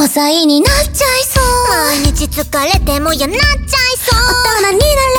5歳になっちゃいそう。毎日疲れてもやなっちゃいそう。大人になる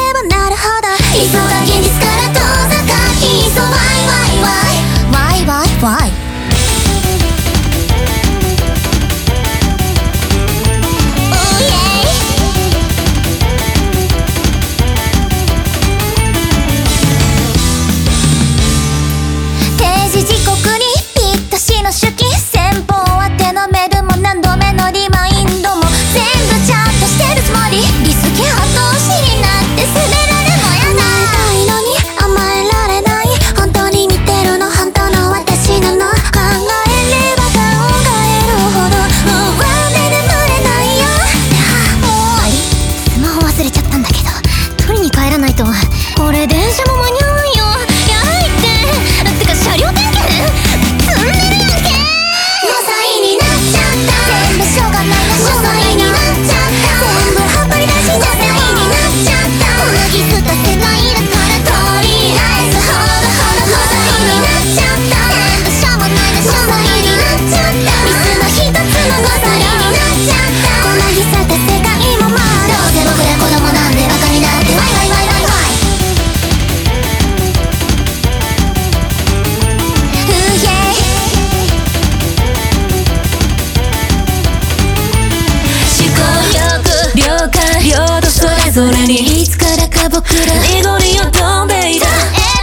ぞにいつからか僕ら濁りを飛んでいたエ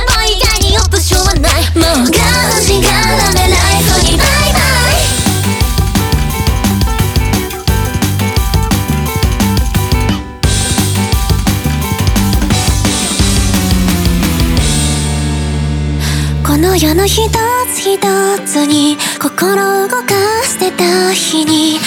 ボ以外にオプションはないもうがんじがらめライフにバイバイ。この世の一つ一つに心動かしてた日に